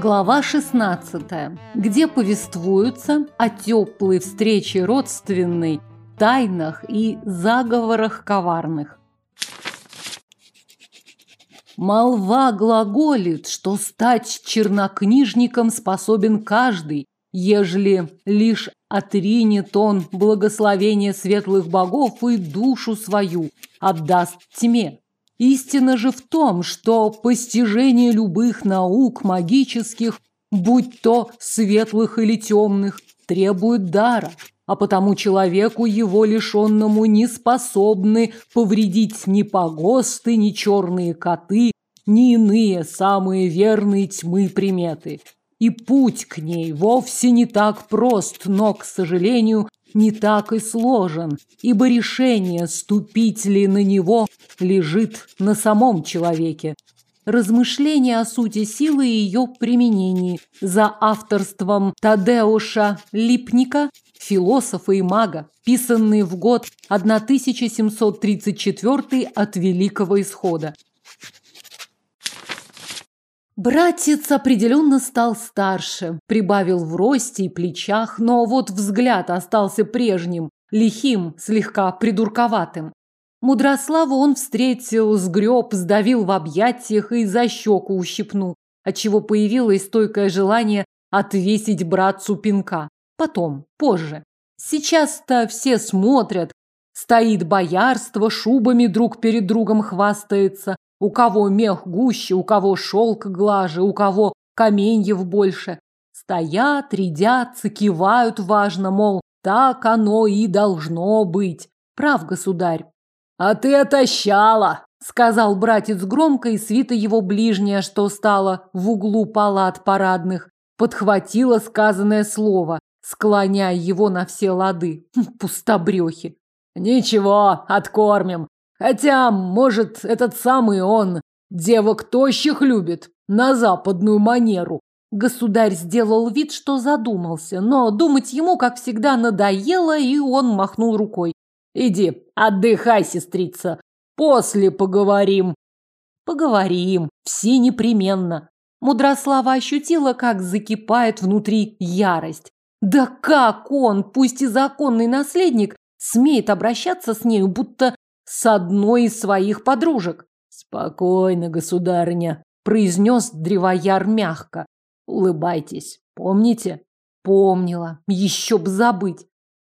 Глава 16, где повествуются о теплой встрече родственной, тайнах и заговорах коварных. Молва глаголит, что стать чернокнижником способен каждый, ежели лишь отринет он благословение светлых богов и душу свою отдаст тьме. Истина же в том, что постижение любых наук магических, будь то светлых или темных, требует дара, а потому человеку его лишенному не способны повредить ни погосты, ни черные коты, ни иные самые верные тьмы приметы. И путь к ней вовсе не так прост, но, к сожалению, не так и сложен, ибо решение, ступить ли на него, лежит на самом человеке. Размышления о сути силы и ее применении за авторством Тадеуша Липника, философа и мага, писанные в год 1734 от Великого Исхода. Братец определенно стал старше, прибавил в росте и плечах, но вот взгляд остался прежним, лихим, слегка придурковатым. Мудрославу он встретил, сгреб, сдавил в объятиях и за щеку ущипнул, отчего появилось стойкое желание отвесить братцу пинка. Потом, позже. Сейчас-то все смотрят. Стоит боярство, шубами друг перед другом хвастается, у кого мех гуще, у кого шелк глаже, у кого каменьев больше. Стоят, рядятся, кивают важно, мол, так оно и должно быть. Прав, государь. А ты отощала, сказал братец громко, и свита его ближняя, что стала в углу палат парадных, подхватила сказанное слово, склоняя его на все лады. Хм, пустобрехи. Ничего, откормим. Хотя, может, этот самый он девок тощих любит, на западную манеру. Государь сделал вид, что задумался, но думать ему, как всегда, надоело, и он махнул рукой. «Иди, отдыхай, сестрица, после поговорим». «Поговорим, все непременно». Мудрослава ощутила, как закипает внутри ярость. Да как он, пусть и законный наследник, смеет обращаться с нею, будто с одной из своих подружек. Спокойно, государыня, произнес древояр мягко. Улыбайтесь. Помните? Помнила. Еще б забыть.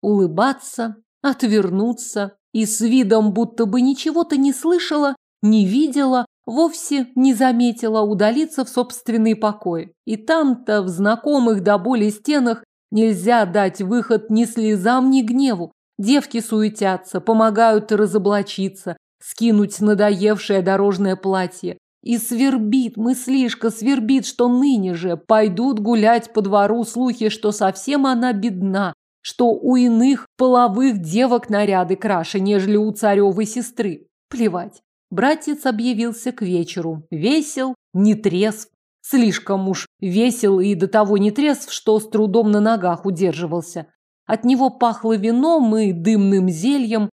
Улыбаться, отвернуться и с видом, будто бы ничего-то не слышала, не видела, вовсе не заметила удалиться в собственный покой. И там-то, в знакомых до боли стенах, нельзя дать выход ни слезам, ни гневу. Девки суетятся, помогают разоблачиться, скинуть надоевшее дорожное платье. И свербит, мыслишка свербит, что ныне же пойдут гулять по двору слухи, что совсем она бедна, что у иных половых девок наряды краше, нежели у царевой сестры. Плевать. Братец объявился к вечеру. Весел, не трезв. Слишком уж весел и до того не трезв, что с трудом на ногах удерживался. От него пахло вином и дымным зельем.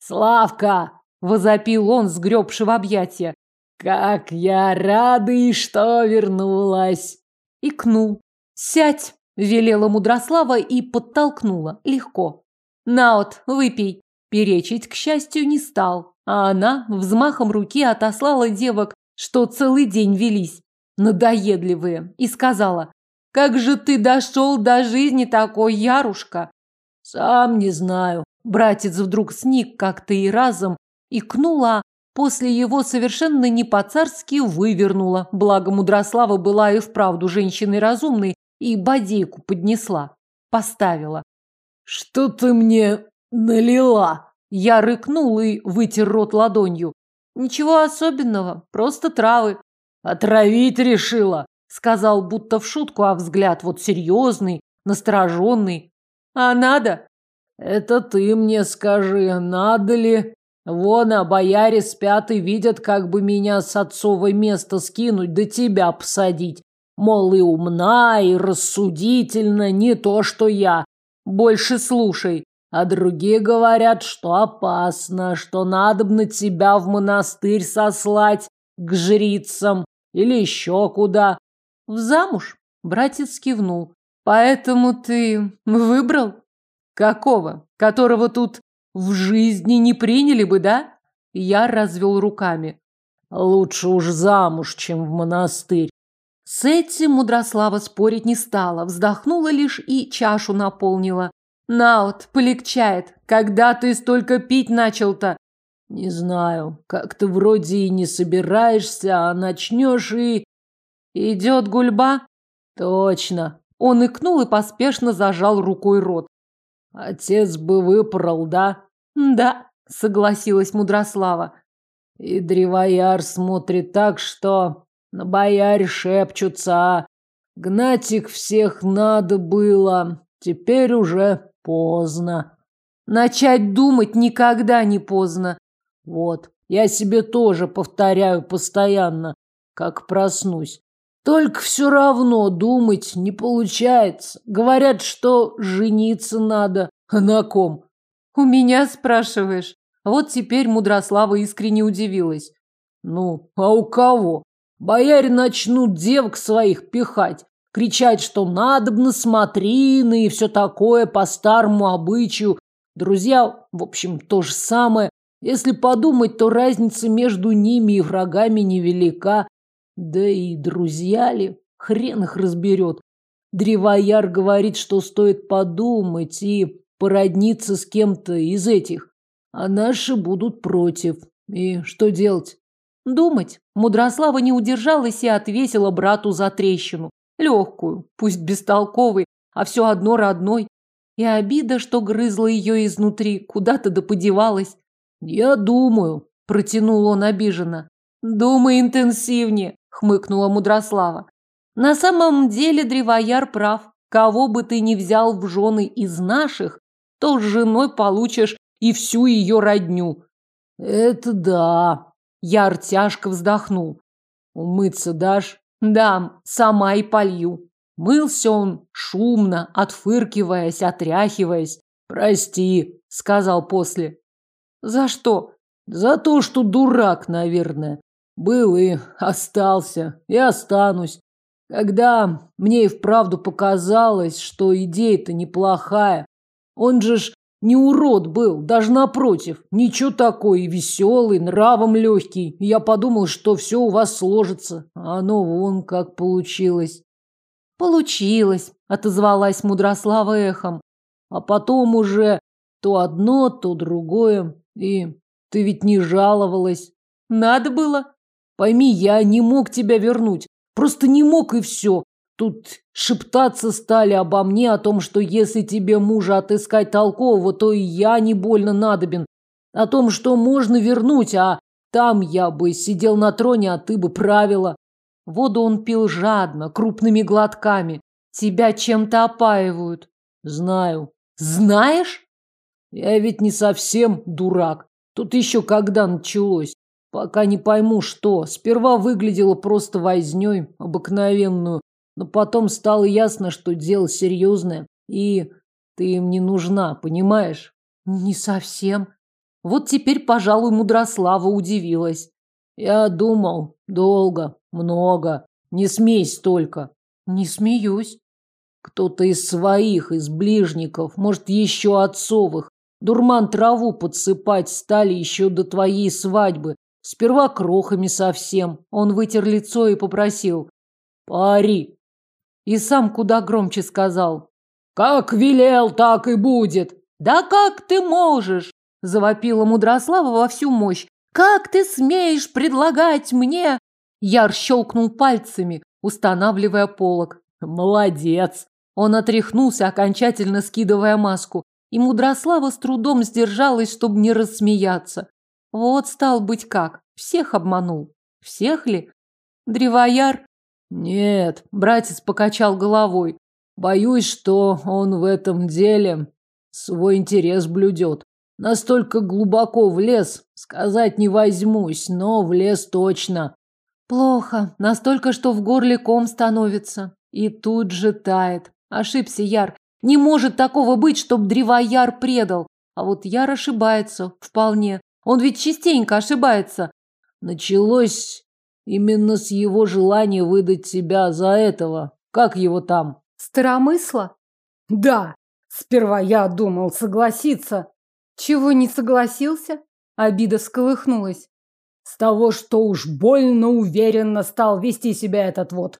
«Славка!» – возопил он, сгребши в объятия. «Как я рада и что вернулась!» Икнул. «Сядь!» – велела Мудрослава и подтолкнула. Легко. «Наот, выпей!» Перечить, к счастью, не стал, а она взмахом руки отослала девок, что целый день велись, надоедливые, и сказала, как же ты дошел до жизни такой, Ярушка? Сам не знаю. Братец вдруг сник как-то и разом, икнула, после его совершенно не по-царски вывернула. Благо Мудрослава была и вправду женщиной разумной, и бодейку поднесла. Поставила. «Что ты мне налила?» Я рыкнул и вытер рот ладонью. «Ничего особенного, просто травы». «Отравить решила?» Сказал будто в шутку, а взгляд вот серьезный, настороженный. А надо? Это ты мне скажи, надо ли? Вон, а бояре спят и видят, как бы меня с отцовой места скинуть, да тебя посадить. Мол, и умна, и рассудительна, не то, что я. Больше слушай. А другие говорят, что опасно, что надо бы на тебя в монастырь сослать, к жрицам или еще куда. В замуж? Братец кивнул. Поэтому ты выбрал? Какого? Которого тут в жизни не приняли бы, да? Я развел руками. Лучше уж замуж, чем в монастырь. С этим Мудрослава спорить не стала, вздохнула лишь и чашу наполнила. Наут, полегчает. Когда ты столько пить начал-то? Не знаю, как ты вроде и не собираешься, а начнешь и... Идет гульба? Точно. Он икнул и поспешно зажал рукой рот. Отец бы выпорол, да? Да, согласилась Мудрослава. И древояр смотрит так, что на бояре шепчутся, а гнать их всех надо было. Теперь уже поздно. Начать думать никогда не поздно. Вот, я себе тоже повторяю постоянно, как проснусь. Только все равно думать не получается. Говорят, что жениться надо. А на ком? У меня спрашиваешь. Вот теперь Мудрослава искренне удивилась. Ну, а у кого? Бояре начнут девок своих пихать, кричать, что надобно смотрины и все такое по старому обычаю. Друзья, в общем, то же самое. Если подумать, то разница между ними и врагами невелика. Да и друзья ли? Хрен их разберет. Древояр говорит, что стоит подумать и породниться с кем-то из этих. А наши будут против. И что делать? Думать. Мудрослава не удержалась и отвесила брату за трещину. Легкую, пусть бестолковый, а все одно родной. И обида, что грызла ее изнутри, куда-то да подевалась. «Я думаю», – протянул он обиженно. «Думай интенсивнее», – хмыкнула Мудрослава. «На самом деле Древояр прав. Кого бы ты ни взял в жены из наших, то с женой получишь и всю ее родню». «Это да», – Яр тяжко вздохнул. «Умыться дашь?» «Да, сама и полью». Мылся он шумно, отфыркиваясь, отряхиваясь. «Прости», – сказал после. За что? За то, что дурак, наверное. Был и остался, и останусь. Когда мне и вправду показалось, что идея-то неплохая. Он же ж не урод был, даже напротив. Ничего такой, веселый, нравом легкий. Я подумал, что все у вас сложится. А оно вон как получилось. Получилось, отозвалась Мудрослава эхом. А потом уже то одно, то другое. И ты ведь не жаловалась. Надо было. Пойми, я не мог тебя вернуть. Просто не мог и все. Тут шептаться стали обо мне, о том, что если тебе мужа отыскать толкового, то и я не больно надобен. О том, что можно вернуть, а там я бы сидел на троне, а ты бы правила. Воду он пил жадно, крупными глотками. Тебя чем-то опаивают. Знаю. Знаешь? Я ведь не совсем дурак. Тут еще когда началось. Пока не пойму, что. Сперва выглядело просто вознёй, обыкновенную. Но потом стало ясно, что дело серьезное. И ты им не нужна, понимаешь? Не совсем. Вот теперь, пожалуй, Мудрослава удивилась. Я думал, долго, много. Не смейся только. Не смеюсь. Кто-то из своих, из ближников, может, еще отцовых, Дурман траву подсыпать стали еще до твоей свадьбы. Сперва крохами совсем. Он вытер лицо и попросил. Пари. И сам куда громче сказал. Как велел, так и будет. Да как ты можешь? Завопила Мудрослава во всю мощь. Как ты смеешь предлагать мне? Яр щелкнул пальцами, устанавливая полог. Молодец. Он отряхнулся, окончательно скидывая маску. И Мудрослава с трудом сдержалась, чтобы не рассмеяться. Вот стал быть как, всех обманул. Всех ли? Древояр? Нет, братец покачал головой. Боюсь, что он в этом деле свой интерес блюдет. Настолько глубоко влез, сказать не возьмусь, но влез точно. Плохо, настолько, что в горле ком становится. И тут же тает. Ошибся Яр. Не может такого быть, чтоб древояр предал. А вот Яр ошибается, вполне. Он ведь частенько ошибается. Началось Именно с его желания выдать себя за этого. Как его там? Старомысла? Да. Сперва я думал согласиться. Чего не согласился? Обида всколыхнулась. С того, что уж больно уверенно стал вести себя этот вот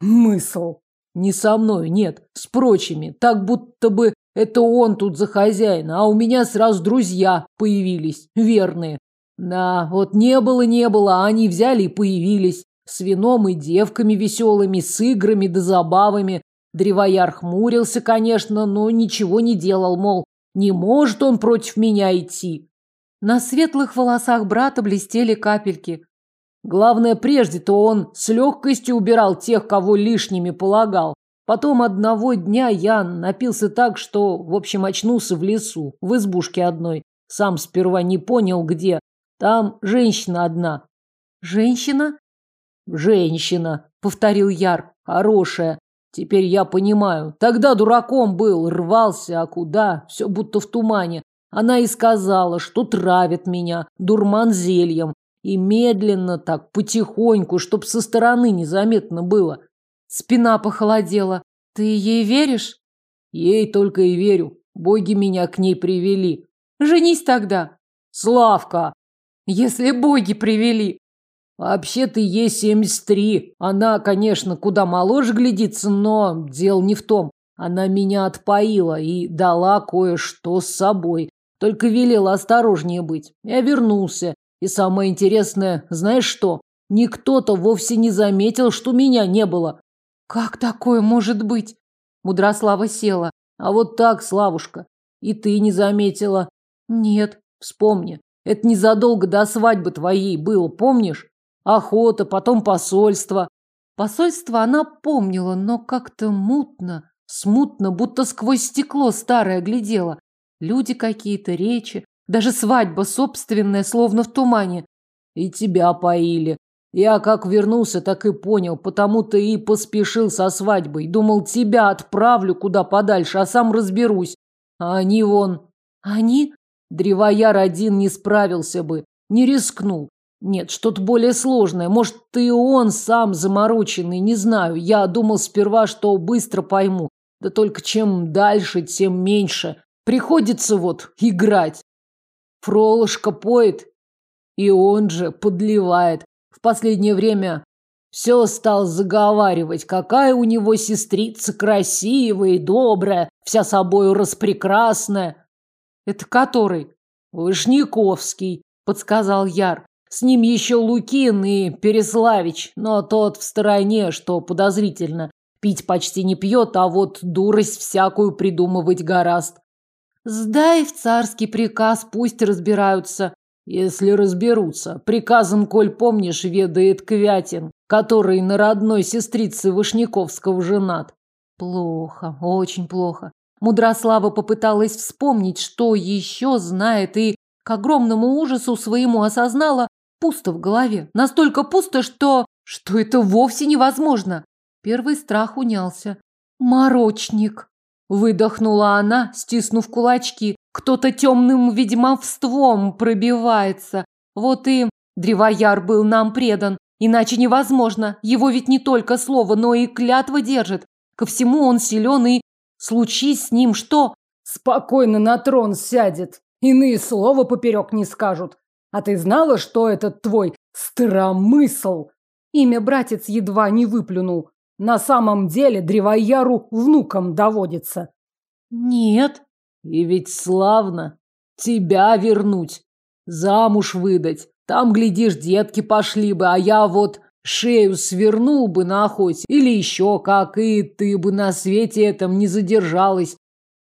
мысл. Не со мной, нет, с прочими. Так будто бы это он тут за хозяина, а у меня сразу друзья появились, верные. Да, вот не было, не было, а они взяли и появились. С вином и девками веселыми, с играми да забавами. Древояр хмурился, конечно, но ничего не делал, мол, не может он против меня идти. На светлых волосах брата блестели капельки. Главное, прежде-то он с легкостью убирал тех, кого лишними полагал. Потом одного дня я напился так, что, в общем, очнулся в лесу, в избушке одной. Сам сперва не понял, где, там женщина одна. Женщина? Женщина, повторил Яр. Хорошая. Теперь я понимаю. Тогда дураком был, рвался, а куда? Все будто в тумане. Она и сказала, что травит меня дурман зельем. И медленно так, потихоньку, чтоб со стороны незаметно было. Спина похолодела. Ты ей веришь? Ей только и верю. Боги меня к ней привели. Женись тогда. Славка, если боги привели. Вообще-то ей 73. Она, конечно, куда моложе глядится, но дело не в том. Она меня отпоила и дала кое-что с собой. Только велела осторожнее быть. Я вернулся. И самое интересное, знаешь что? Никто-то вовсе не заметил, что меня не было. Как такое может быть? Мудрослава села. А вот так, Славушка. И ты не заметила. Нет. Вспомни. Это незадолго до свадьбы твоей было, помнишь? Охота, потом посольство. Посольство она помнила, но как-то мутно, смутно, будто сквозь стекло старое глядела. Люди какие-то, речи, даже свадьба собственная, словно в тумане. И тебя поили. Я как вернулся, так и понял, потому-то и поспешил со свадьбой. Думал, тебя отправлю куда подальше, а сам разберусь. А они вон... Они? Древояр один не справился бы, не рискнул. Нет, что-то более сложное. Может, ты он сам замороченный, не знаю. Я думал сперва, что быстро пойму. Да только чем дальше, тем меньше. Приходится вот играть. Фролышка поет, и он же подливает. Последнее время все стал заговаривать, какая у него сестрица красивая и добрая, вся собою распрекрасная. Это который? Вышняковский, подсказал Яр. С ним еще Лукин и Переславич, но тот в стороне, что подозрительно. Пить почти не пьет, а вот дурость всякую придумывать гораст. Сдай в царский приказ, пусть разбираются. Если разберутся. Приказом, коль помнишь, ведает Квятин, который на родной сестрице Вышняковского женат. Плохо, очень плохо. Мудрослава попыталась вспомнить, что еще знает, и к огромному ужасу своему осознала пусто в голове. Настолько пусто, что... что это вовсе невозможно. Первый страх унялся. «Морочник!» – выдохнула она, стиснув кулачки. «Кто-то темным ведьмовством пробивается. Вот и Древояр был нам предан. Иначе невозможно. Его ведь не только слово, но и клятва держит. Ко всему он силен и Случись с ним что? Спокойно на трон сядет. Иные слова поперек не скажут. А ты знала, что этот твой стромысл? Имя братец едва не выплюнул. На самом деле древояру внуком доводится. Нет. И ведь славно. Тебя вернуть. Замуж выдать. Там, глядишь, детки пошли бы, а я вот шею свернул бы на охоте, или еще как, и ты бы на свете этом не задержалась.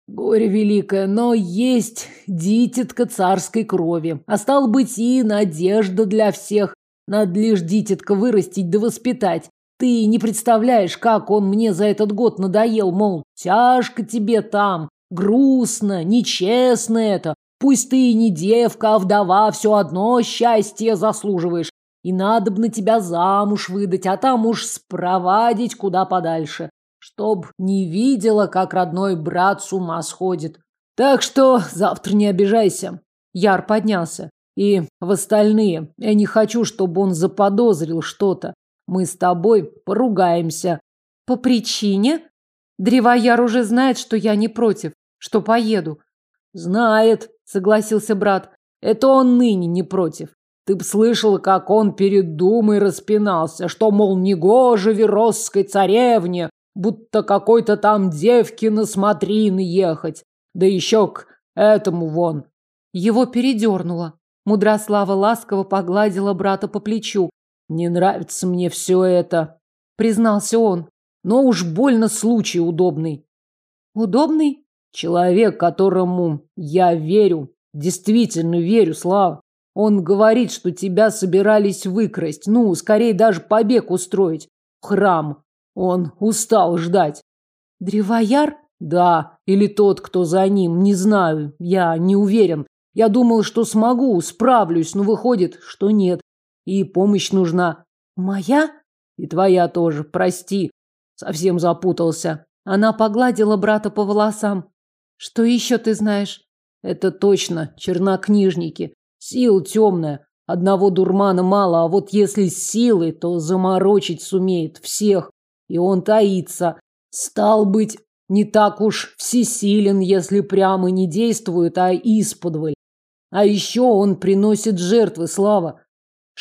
Горе великое, но есть дитятка царской крови, а стал быть и надежда для всех. Надо лишь дитятка вырастить да воспитать. Ты не представляешь, как он мне за этот год надоел, мол, тяжко тебе там, грустно, нечестно это. Пусть ты не девка, а вдова, все одно счастье заслуживаешь. И надо бы на тебя замуж выдать, а там уж спровадить куда подальше, чтоб не видела, как родной брат с ума сходит. Так что завтра не обижайся. Яр поднялся. И в остальные. Я не хочу, чтобы он заподозрил что-то. Мы с тобой поругаемся. По причине? Древояр уже знает, что я не против, что поеду. Знает, согласился брат. Это он ныне не против. Ты б слышала, как он перед думой распинался, что, мол, негоже веросской царевне, будто какой-то там девке на смотрины ехать. Да еще к этому вон. Его передернуло. Мудрослава ласково погладила брата по плечу. Не нравится мне все это, признался он. Но уж больно случай удобный. Удобный? Человек, которому я верю, действительно верю, Слава. Он говорит, что тебя собирались выкрасть, ну, скорее даже побег устроить. храм. Он устал ждать. Древояр? Да, или тот, кто за ним, не знаю, я не уверен. Я думал, что смогу, справлюсь, но выходит, что нет. И помощь нужна. Моя? И твоя тоже, прости. Совсем запутался. Она погладила брата по волосам. Что еще ты знаешь? Это точно, чернокнижники. Сил темная. Одного дурмана мало, а вот если с силой, то заморочить сумеет всех. И он таится. Стал быть, не так уж всесилен, если прямо не действует, а исподволь. А еще он приносит жертвы, Слава.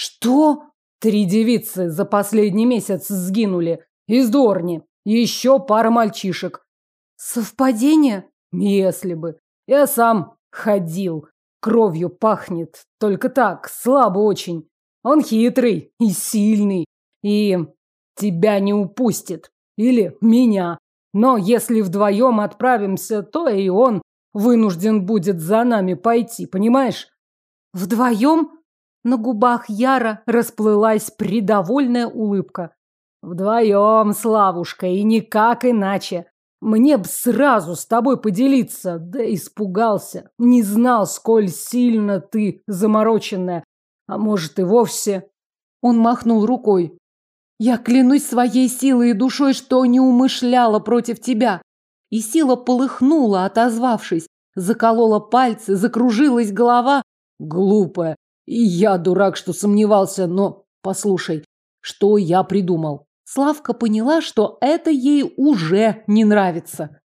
Что? Три девицы за последний месяц сгинули. Из Дорни. Еще пара мальчишек. Совпадение? Если бы. Я сам ходил. Кровью пахнет. Только так, слабо очень. Он хитрый и сильный. И тебя не упустит. Или меня. Но если вдвоем отправимся, то и он вынужден будет за нами пойти, понимаешь? Вдвоем? На губах Яра расплылась придовольная улыбка. Вдвоем, Славушка, и никак иначе. Мне б сразу с тобой поделиться, да испугался. Не знал, сколь сильно ты замороченная. А может и вовсе... Он махнул рукой. Я клянусь своей силой и душой, что не умышляла против тебя. И сила полыхнула, отозвавшись. Заколола пальцы, закружилась голова. Глупая. И я дурак, что сомневался, но... Послушай, что я придумал? Славка поняла, что это ей уже не нравится.